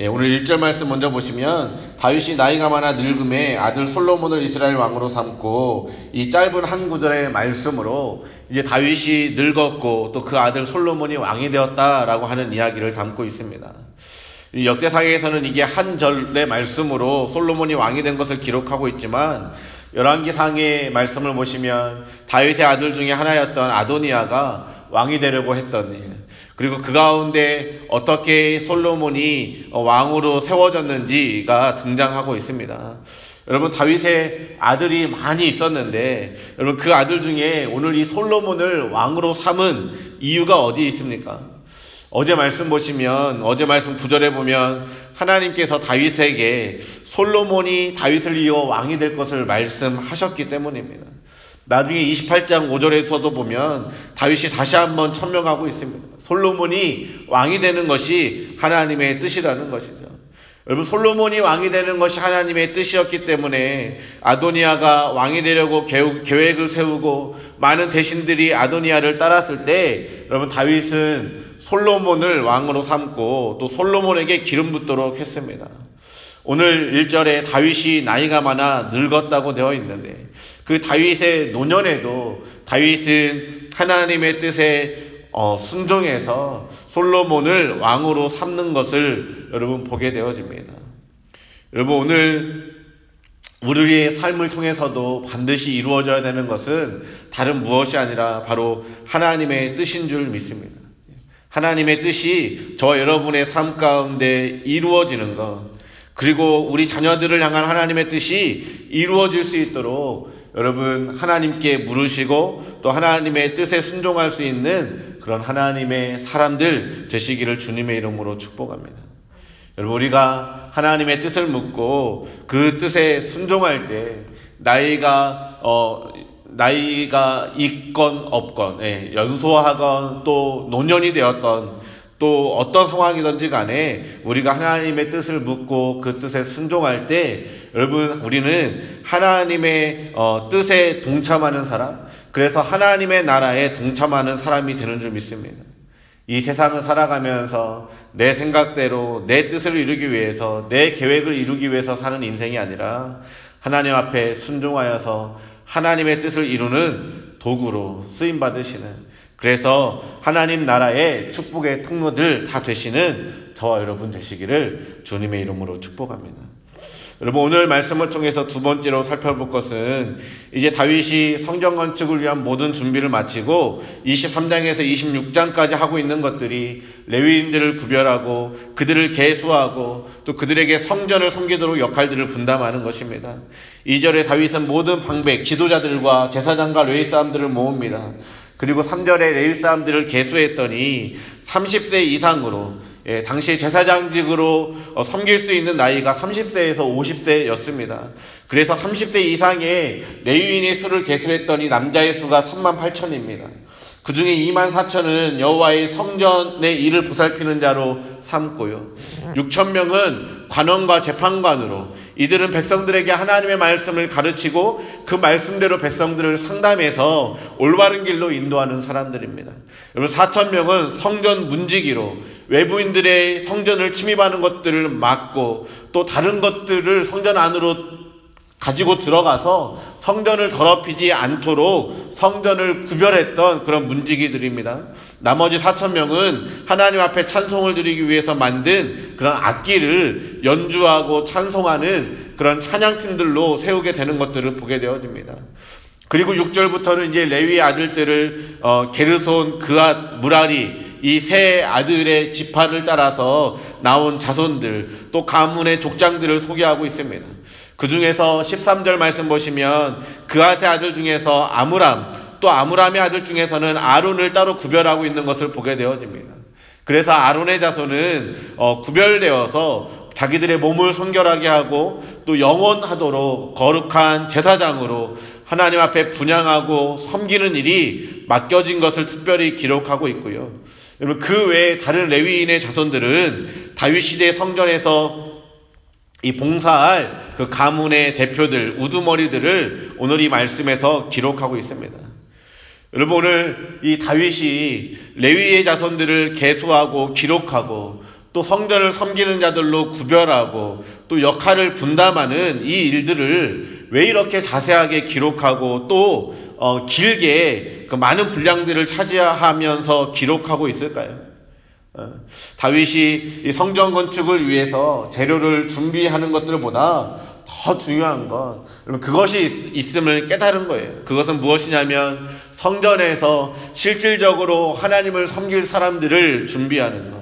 예, 오늘 1절 말씀 먼저 보시면 다윗이 나이가 많아 늙음에 아들 솔로몬을 이스라엘 왕으로 삼고 이 짧은 한 구절의 말씀으로 이제 다윗이 늙었고 또 그 아들 솔로몬이 왕이 되었다라고 하는 이야기를 담고 있습니다. 역대상에서는 이게 한 절의 말씀으로 솔로몬이 왕이 된 것을 기록하고 있지만 열왕기상의 말씀을 보시면 다윗의 아들 중에 하나였던 아도니아가 왕이 되려고 했던 일. 그리고 그 가운데 어떻게 솔로몬이 왕으로 세워졌는지가 등장하고 있습니다. 여러분 다윗의 아들이 많이 있었는데 여러분 그 아들 중에 오늘 이 솔로몬을 왕으로 삼은 이유가 어디 있습니까? 어제 말씀 보시면 어제 말씀 구절에 보면 하나님께서 다윗에게 솔로몬이 다윗을 이어 왕이 될 것을 말씀하셨기 때문입니다. 나중에 28장 5절에서도 보면 다윗이 다시 한번 천명하고 있습니다. 솔로몬이 왕이 되는 것이 하나님의 뜻이라는 것이죠. 여러분 솔로몬이 왕이 되는 것이 하나님의 뜻이었기 때문에 아도니아가 왕이 되려고 계획을 세우고 많은 대신들이 아도니아를 따랐을 때 여러분 다윗은 솔로몬을 왕으로 삼고 또 솔로몬에게 기름 붓도록 했습니다. 오늘 1절에 다윗이 나이가 많아 늙었다고 되어 있는데 그 다윗의 노년에도 다윗은 하나님의 뜻에 어, 순종해서 솔로몬을 왕으로 삼는 것을 여러분 보게 되어집니다. 여러분 오늘 우리의 삶을 통해서도 반드시 이루어져야 되는 것은 다른 무엇이 아니라 바로 하나님의 뜻인 줄 믿습니다. 하나님의 뜻이 저 여러분의 삶 가운데 이루어지는 것, 그리고 우리 자녀들을 향한 하나님의 뜻이 이루어질 수 있도록 여러분 하나님께 물으시고 또 하나님의 뜻에 순종할 수 있는 그런 하나님의 사람들 되시기를 주님의 이름으로 축복합니다. 여러분 우리가 하나님의 뜻을 묻고 그 뜻에 순종할 때 나이가 어 나이가 있건 없건 예, 연소하건 또 노년이 되었던 또 어떤 상황이든지 간에 우리가 하나님의 뜻을 묻고 그 뜻에 순종할 때 여러분 우리는 하나님의 어, 뜻에 동참하는 사람 그래서 하나님의 나라에 동참하는 사람이 되는 줄 믿습니다. 이 세상을 살아가면서 내 생각대로 내 뜻을 이루기 위해서 내 계획을 이루기 위해서 사는 인생이 아니라 하나님 앞에 순종하여서 하나님의 뜻을 이루는 도구로 쓰임 받으시는 그래서 하나님 나라의 축복의 통로들 다 되시는 저와 여러분 되시기를 주님의 이름으로 축복합니다. 여러분 오늘 말씀을 통해서 두 번째로 살펴볼 것은 이제 다윗이 성전 건축을 위한 모든 준비를 마치고 23장에서 26장까지 하고 있는 것들이 레위인들을 구별하고 그들을 계수하고 또 그들에게 성전을 섬기도록 역할들을 분담하는 것입니다. 2절에 다윗은 모든 방백, 지도자들과 제사장과 레위 사람들을 모읍니다. 그리고 3절에 레위 사람들을 개수했더니 30세 이상으로 예, 당시 제사장직으로 어, 섬길 수 있는 나이가 30세에서 50세였습니다. 그래서 30세 이상의 레위인의 수를 개수했더니 남자의 수가 3만 8천입니다. 그 중에 2만 4천은 여호와의 성전의 일을 보살피는 자로 삼고요. 6천 명은 관원과 재판관으로 이들은 백성들에게 하나님의 말씀을 가르치고 그 말씀대로 백성들을 상담해서 올바른 길로 인도하는 사람들입니다. 여러분 4천 명은 성전 문지기로 외부인들의 성전을 침입하는 것들을 막고 또 다른 것들을 성전 안으로 가지고 들어가서 성전을 더럽히지 않도록 성전을 구별했던 그런 문지기들입니다. 나머지 4천 명은 하나님 앞에 찬송을 드리기 위해서 만든 그런 악기를 연주하고 찬송하는 그런 찬양팀들로 세우게 되는 것들을 보게 되어집니다. 그리고 6절부터는 이제 레위 아들들을 어, 게르손, 그앗, 무라리 이 세 아들의 지파를 따라서 나온 자손들 또 가문의 족장들을 소개하고 있습니다. 그 중에서 13절 말씀 보시면 그아의 아들 중에서 아무람 또 아무람의 아들 중에서는 아론을 따로 구별하고 있는 것을 보게 되어집니다. 그래서 아론의 자손은 어, 구별되어서 자기들의 몸을 성결하게 하고 또 영원하도록 거룩한 제사장으로 하나님 앞에 분양하고 섬기는 일이 맡겨진 것을 특별히 기록하고 있고요. 여러분 그 외에 다른 레위인의 자손들은 다윗 시대 성전에서 이 봉사할 그 가문의 대표들, 우두머리들을 오늘 이 말씀에서 기록하고 있습니다. 여러분 오늘 이 다윗이 레위의 자손들을 계수하고 기록하고 또또 성전을 섬기는 자들로 구별하고 또 역할을 분담하는 이 일들을 왜 이렇게 자세하게 기록하고 또 어, 길게 그 많은 분량들을 차지하면서 기록하고 있을까요? 어, 다윗이 성전 건축을 위해서 재료를 준비하는 것들보다 더 중요한 건 그것이 있음을 깨달은 거예요. 그것은 무엇이냐면 성전에서 실질적으로 하나님을 섬길 사람들을 준비하는 것.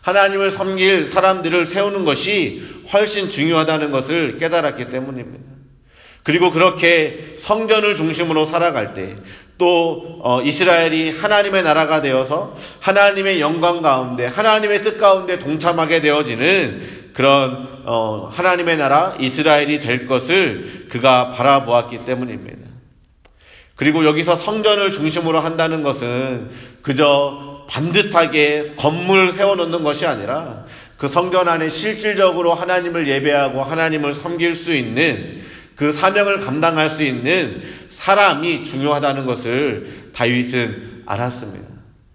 하나님을 섬길 사람들을 세우는 것이 훨씬 중요하다는 것을 깨달았기 때문입니다. 그리고 그렇게 성전을 중심으로 살아갈 때, 또 어, 이스라엘이 하나님의 나라가 되어서 하나님의 영광 가운데, 하나님의 뜻 가운데 동참하게 되어지는 그런 어, 하나님의 나라 이스라엘이 될 것을 그가 바라보았기 때문입니다. 그리고 여기서 성전을 중심으로 한다는 것은 그저 반듯하게 건물을 세워놓는 것이 아니라 그 성전 안에 실질적으로 하나님을 예배하고 하나님을 섬길 수 있는 그 사명을 감당할 수 있는 사람이 중요하다는 것을 다윗은 알았습니다.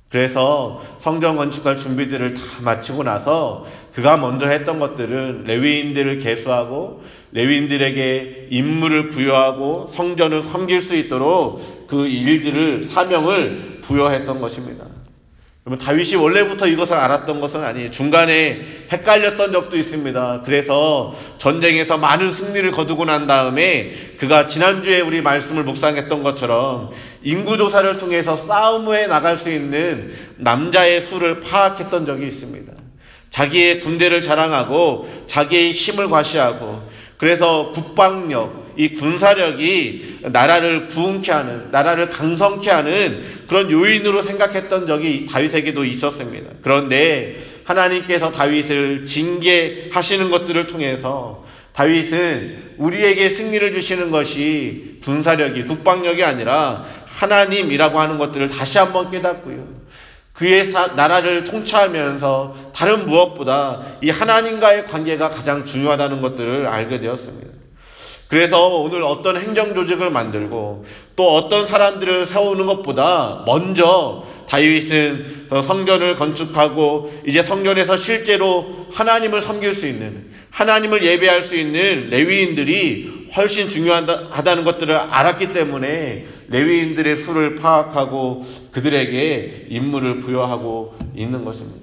그래서 성전 건축할 준비들을 다 마치고 나서 그가 먼저 했던 것들은 레위인들을 개수하고 레위인들에게 임무를 부여하고 성전을 섬길 수 있도록 그 일들을 사명을 부여했던 것입니다. 그러면 다윗이 원래부터 이것을 알았던 것은 아니에요. 중간에 헷갈렸던 적도 있습니다. 그래서 전쟁에서 많은 승리를 거두고 난 다음에 그가 지난주에 우리 말씀을 묵상했던 것처럼 인구조사를 통해서 싸움 후에 나갈 수 있는 남자의 수를 파악했던 적이 있습니다. 자기의 군대를 자랑하고 자기의 힘을 과시하고 그래서 국방력, 이 군사력이 나라를 부흥케 하는, 나라를 강성케 하는 그런 요인으로 생각했던 적이 다윗에게도 있었습니다. 그런데 하나님께서 다윗을 징계하시는 것들을 통해서 다윗은 우리에게 승리를 주시는 것이 군사력이, 국방력이 아니라 하나님이라고 하는 것들을 다시 한번 깨닫고요. 그의 사, 나라를 통치하면서 다른 무엇보다 이 하나님과의 관계가 가장 중요하다는 것들을 알게 되었습니다. 그래서 오늘 어떤 행정 조직을 만들고 또 어떤 사람들을 세우는 것보다 먼저 다윗은 성전을 건축하고 이제 성전에서 실제로 하나님을 섬길 수 있는 하나님을 예배할 수 있는 레위인들이 훨씬 중요하다는 것들을 알았기 때문에 레위인들의 수를 파악하고 그들에게 임무를 부여하고 있는 것입니다.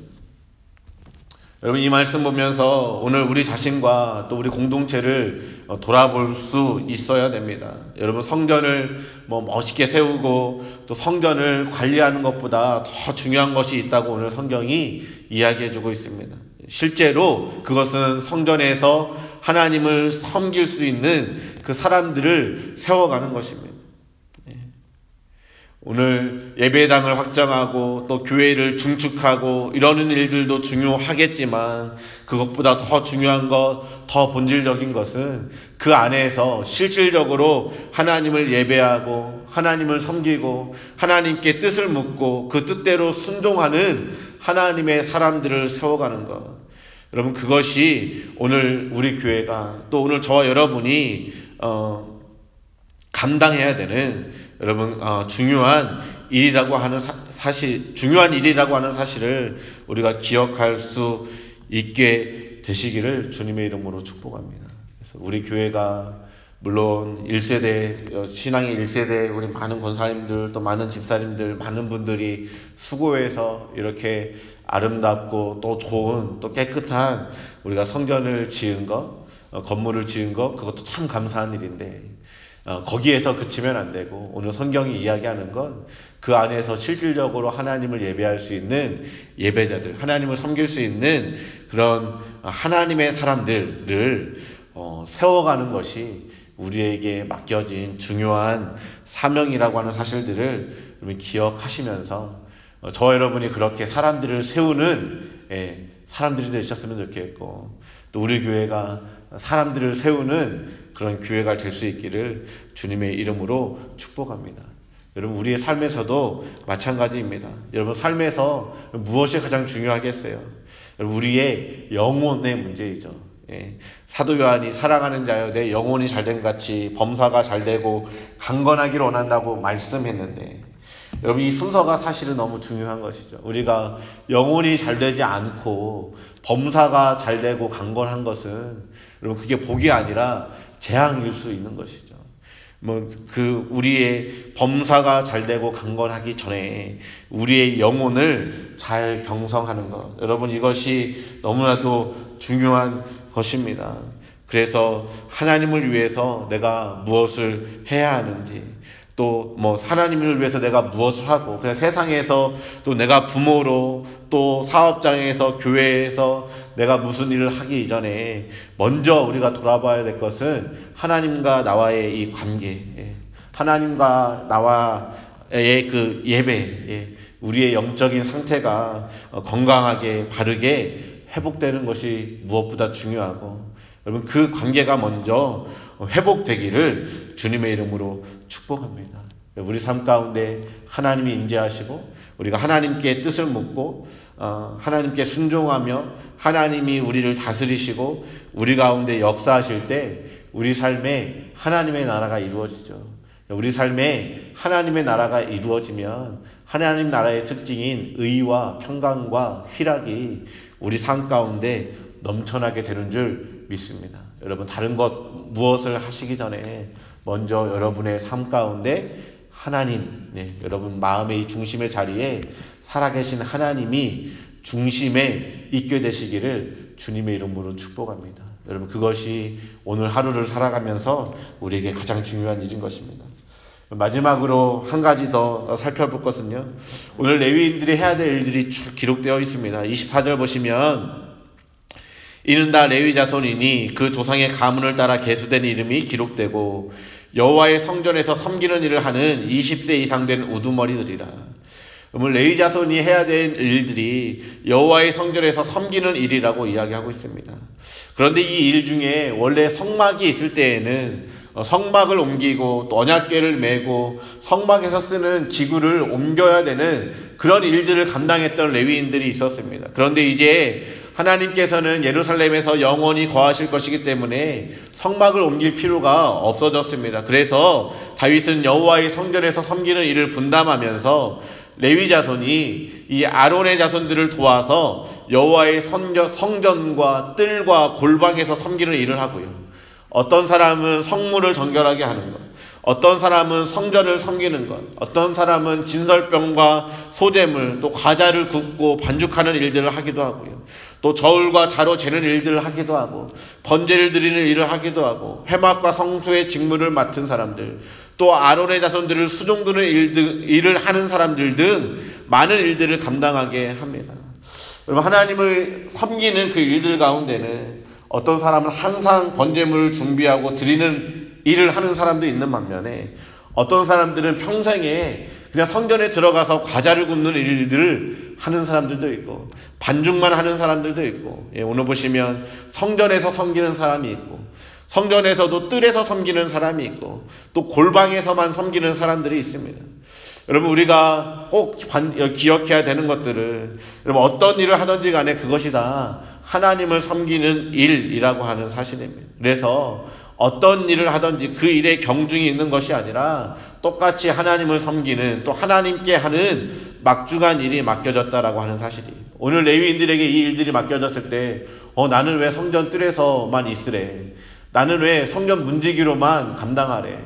여러분 이 말씀 보면서 오늘 우리 자신과 또 우리 공동체를 돌아볼 수 있어야 됩니다. 여러분 성전을 뭐 멋있게 세우고 또 성전을 관리하는 것보다 더 중요한 것이 있다고 오늘 성경이 이야기해 주고 있습니다. 실제로 그것은 성전에서 하나님을 섬길 수 있는 그 사람들을 세워가는 것입니다. 오늘 예배당을 확장하고 또 교회를 중축하고 이러는 일들도 중요하겠지만 그것보다 더 중요한 것, 더 본질적인 것은 그 안에서 실질적으로 하나님을 예배하고 하나님을 섬기고 하나님께 뜻을 묻고 그 뜻대로 순종하는 하나님의 사람들을 세워가는 것. 여러분 그것이 오늘 우리 교회가 또 오늘 저와 여러분이 어, 감당해야 되는 여러분 어, 중요한 일이라고 하는 사, 실 중요한 일이라고 하는 사실을 우리가 기억할 수 있게 되시기를 주님의 이름으로 축복합니다. 그래서 우리 교회가 물론 1세대 어, 신앙의 1세대 우리 많은 권사님들 또 많은 집사님들 많은 분들이 수고해서 이렇게 아름답고 또 좋은 또 깨끗한 우리가 성전을 지은 것 어, 건물을 지은 것 그것도 참 감사한 일인데 어, 거기에서 그치면 안 되고 오늘 성경이 이야기하는 건 그 안에서 실질적으로 하나님을 예배할 수 있는 예배자들, 하나님을 섬길 수 있는 그런 하나님의 사람들을 어, 세워가는 것이 우리에게 맡겨진 중요한 사명이라고 하는 사실들을 기억하시면서 어, 저와 여러분이 그렇게 사람들을 세우는 예, 사람들이 되셨으면 좋겠고 또 우리 교회가 사람들을 세우는 그런 교회가 될 수 있기를 주님의 이름으로 축복합니다. 여러분 우리의 삶에서도 마찬가지입니다. 여러분 삶에서 무엇이 가장 중요하겠어요? 우리의 영혼의 문제이죠. 예. 사도 요한이 사랑하는 자여 내 영혼이 잘된 같이 범사가 잘되고 강건하기를 원한다고 말씀했는데 여러분 이 순서가 사실은 너무 중요한 것이죠. 우리가 영혼이 잘 되지 않고 범사가 잘 되고 강건한 것은 여러분 그게 복이 아니라 재앙일 수 있는 것이죠. 뭐 그 우리의 범사가 잘 되고 강건하기 전에 우리의 영혼을 잘 경성하는 것. 여러분 이것이 너무나도 중요한 것입니다. 그래서 하나님을 위해서 내가 무엇을 해야 하는지 또 뭐 하나님을 위해서 내가 무엇을 하고 그냥 세상에서 또 내가 부모로 또 사업장에서 교회에서 내가 무슨 일을 하기 이전에 먼저 우리가 돌아봐야 될 것은 하나님과 나와의 이 관계 예. 하나님과 나와의 그 예배 예. 우리의 영적인 상태가 건강하게 바르게 회복되는 것이 무엇보다 중요하고 여러분 그 관계가 먼저 회복되기를 주님의 이름으로 축복합니다. 우리 삶 가운데 하나님이 임재하시고 우리가 하나님께 뜻을 묻고 어, 하나님께 순종하며 하나님이 우리를 다스리시고 우리 가운데 역사하실 때 우리 삶에 하나님의 나라가 이루어지죠. 우리 삶에 하나님의 나라가 이루어지면 하나님 나라의 특징인 의와 평강과 희락이 우리 삶 가운데 넘쳐나게 되는 줄 믿습니다. 여러분 다른 것 무엇을 하시기 전에 먼저 여러분의 삶 가운데 하나님, 네, 여러분 마음의 이 중심의 자리에 살아계신 하나님이 중심에 있게 되시기를 주님의 이름으로 축복합니다. 여러분 그것이 오늘 하루를 살아가면서 우리에게 가장 중요한 일인 것입니다. 마지막으로 한 가지 더 살펴볼 것은요. 오늘 레위인들이 해야 될 일들이 기록되어 있습니다. 24절 보시면 이는 다 레위 자손이니 그 조상의 가문을 따라 계수된 이름이 기록되고 여호와의 성전에서 섬기는 일을 하는 20세 이상 된 우두머리들이라. 그러면 레위 자손이 해야 될 일들이 여호와의 성전에서 섬기는 일이라고 이야기하고 있습니다. 그런데 이 일 중에 원래 성막이 있을 때에는 성막을 옮기고 또 언약궤를 메고 성막에서 쓰는 기구를 옮겨야 되는 그런 일들을 감당했던 레위인들이 있었습니다. 그런데 이제 하나님께서는 예루살렘에서 영원히 거하실 것이기 때문에 성막을 옮길 필요가 없어졌습니다. 그래서 다윗은 여호와의 성전에서 섬기는 일을 분담하면서 레위 자손이 이 아론의 자손들을 도와서 여호와의 성전과 뜰과 골방에서 섬기는 일을 하고요. 어떤 사람은 성물을 정결하게 하는 것, 어떤 사람은 성전을 섬기는 것, 어떤 사람은 진설병과 소재물, 또 과자를 굽고 반죽하는 일들을 하기도 하고요. 또 저울과 자로 재는 일들을 하기도 하고 번제를 드리는 일을 하기도 하고 회막과 성소의 직무를 맡은 사람들 또 아론의 자손들을 수종드는 일 을 하는 사람들 등 많은 일들을 감당하게 합니다. 여러분 하나님을 섬기는 그 일들 가운데는 어떤 사람은 항상 번제물을 준비하고 드리는 일을 하는 사람도 있는 반면에 어떤 사람들은 평생에 그냥 성전에 들어가서 과자를 굽는 일들을 하는 사람들도 있고 반죽만 하는 사람들도 있고 예, 오늘 보시면 성전에서 섬기는 사람이 있고 성전에서도 뜰에서 섬기는 사람이 있고 또 골방에서만 섬기는 사람들이 있습니다. 여러분 우리가 꼭 기억해야 되는 것들을 여러분 어떤 일을 하든지 간에 그것이 다 하나님을 섬기는 일이라고 하는 사실입니다. 그래서 어떤 일을 하든지 그 일에 경중이 있는 것이 아니라 똑같이 하나님을 섬기는 또 하나님께 하는 막중한 일이 맡겨졌다라고 하는 사실이. 오늘 레위인들에게 이 일들이 맡겨졌을 때, 어, 나는 왜 성전 뜰에서만 있으래? 나는 왜 성전 문지기로만 감당하래?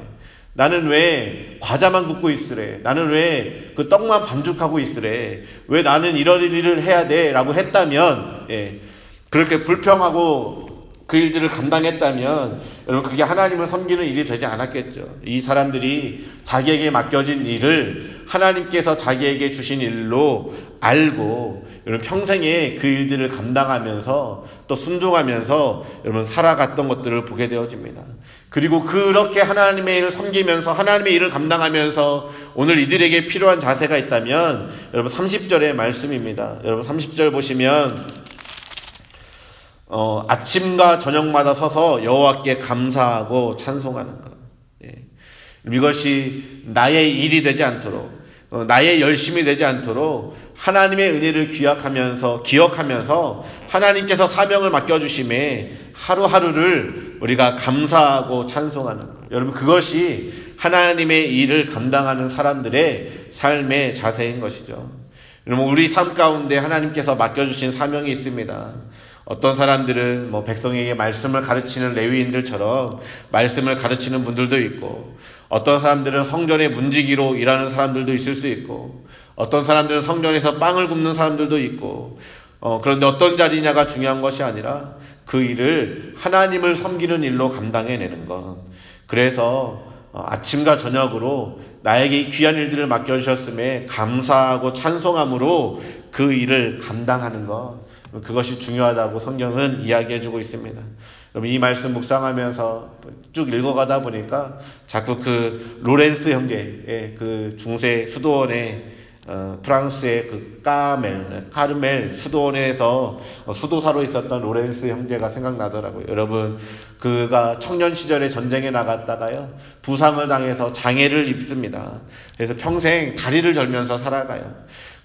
나는 왜 과자만 굽고 있으래? 나는 왜 그 떡만 반죽하고 있으래? 왜 나는 이런 일을 해야 돼? 라고 했다면, 예, 그렇게 불평하고 그 일들을 감당했다면 여러분 그게 하나님을 섬기는 일이 되지 않았겠죠. 이 사람들이 자기에게 맡겨진 일을 하나님께서 자기에게 주신 일로 알고 여러분 평생에 그 일들을 감당하면서 또 순종하면서 여러분 살아갔던 것들을 보게 되어집니다. 그리고 그렇게 하나님의 일을 섬기면서 하나님의 일을 감당하면서 오늘 이들에게 필요한 자세가 있다면 여러분 30절의 말씀입니다. 여러분 30절 보시면 어, 아침과 저녁마다 서서 여호와께 감사하고 찬송하는 것. 예. 이것이 나의 일이 되지 않도록 어, 나의 열심이 되지 않도록 하나님의 은혜를 기억하면서 기억하면서 하나님께서 사명을 맡겨 주심에 하루하루를 우리가 감사하고 찬송하는 것. 여러분 그것이 하나님의 일을 감당하는 사람들의 삶의 자세인 것이죠. 여러분 우리 삶 가운데 하나님께서 맡겨주신 사명이 있습니다. 어떤 사람들은 뭐 백성에게 말씀을 가르치는 레위인들처럼 말씀을 가르치는 분들도 있고 어떤 사람들은 성전의 문지기로 일하는 사람들도 있을 수 있고 어떤 사람들은 성전에서 빵을 굽는 사람들도 있고 어, 그런데 어떤 자리냐가 중요한 것이 아니라 그 일을 하나님을 섬기는 일로 감당해내는 것. 그래서 어, 아침과 저녁으로 나에게 귀한 일들을 맡겨주셨음에 감사하고 찬송함으로 그 일을 감당하는 것. 그것이 중요하다고 성경은 이야기해주고 있습니다. 여러분 이 말씀 묵상하면서 쭉 읽어가다 보니까 자꾸 그 로렌스 형제의 그 중세 수도원의 어, 프랑스의 그 까멜, 카르멜 수도원에서 수도사로 있었던 로렌스 형제가 생각나더라고요. 여러분, 그가 청년 시절에 전쟁에 나갔다가요, 부상을 당해서 장애를 입습니다. 그래서 평생 다리를 절면서 살아가요.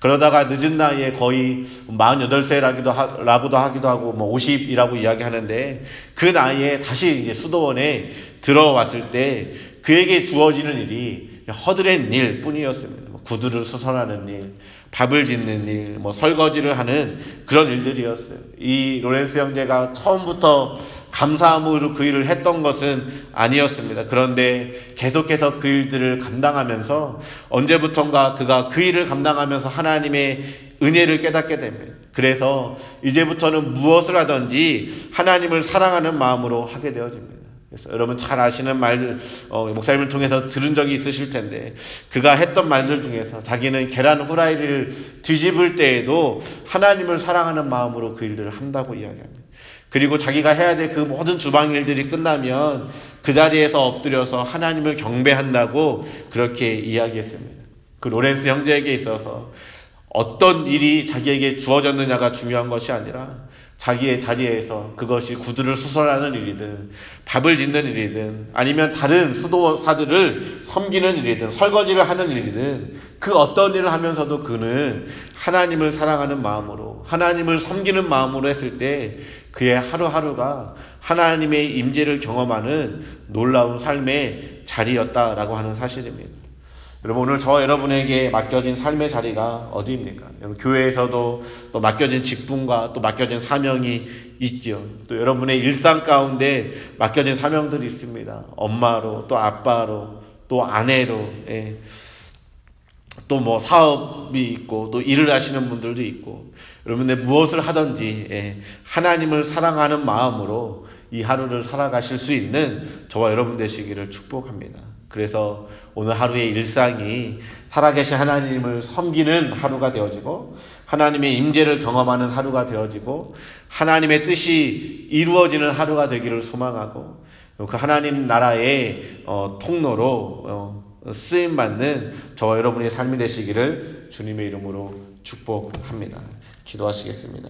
그러다가 늦은 나이에 거의 48세라기도 라고도 하기도 하고 뭐 50이라고 이야기하는데 그 나이에 다시 이제 수도원에 들어왔을 때 그에게 주어지는 일이 허드렛 일 뿐이었습니다. 뭐 구두를 수선하는 일, 밥을 짓는 일, 뭐 설거지를 하는 그런 일들이었어요. 이 로렌스 형제가 처음부터 감사함으로 그 일을 했던 것은 아니었습니다. 그런데 계속해서 그 일들을 감당하면서 언제부턴가 그가 그 일을 감당하면서 하나님의 은혜를 깨닫게 됩니다. 그래서 이제부터는 무엇을 하든지 하나님을 사랑하는 마음으로 하게 되어집니다. 그래서 여러분 잘 아시는 말, 어, 목사님을 통해서 들은 적이 있으실 텐데, 그가 했던 말들 중에서 자기는 계란 후라이를 뒤집을 때에도 하나님을 사랑하는 마음으로 그 일들을 한다고 이야기합니다. 그리고 자기가 해야 될 그 모든 주방 일들이 끝나면 그 자리에서 엎드려서 하나님을 경배한다고 그렇게 이야기했습니다. 그 로렌스 형제에게 있어서 어떤 일이 자기에게 주어졌느냐가 중요한 것이 아니라 자기의 자리에서 그것이 구두를 수설하는 일이든 밥을 짓는 일이든 아니면 다른 수도사들을 섬기는 일이든 설거지를 하는 일이든 그 어떤 일을 하면서도 그는 하나님을 사랑하는 마음으로 하나님을 섬기는 마음으로 했을 때 그의 하루하루가 하나님의 임재를 경험하는 놀라운 삶의 자리였다라고 하는 사실입니다. 여러분 오늘 저 여러분에게 맡겨진 삶의 자리가 어디입니까? 여러분 교회에서도 또 맡겨진 직분과 또 맡겨진 사명이 있죠. 또 여러분의 일상 가운데 맡겨진 사명들이 있습니다. 엄마로 또 아빠로 또 아내로 예. 또뭐 사업이 있고 또 일을 하시는 분들도 있고 여러분의 무엇을 하든지 예. 하나님을 사랑하는 마음으로 이 하루를 살아가실 수 있는 저와 여러분 되시기를 축복합니다. 그래서 오늘 하루의 일상이 살아계신 하나님을 섬기는 하루가 되어지고 하나님의 임재를 경험하는 하루가 되어지고 하나님의 뜻이 이루어지는 하루가 되기를 소망하고 그 하나님 나라의 어, 통로로 어, 쓰임 받는 저와 여러분의 삶이 되시기를 주님의 이름으로 축복합니다. 기도하시겠습니다.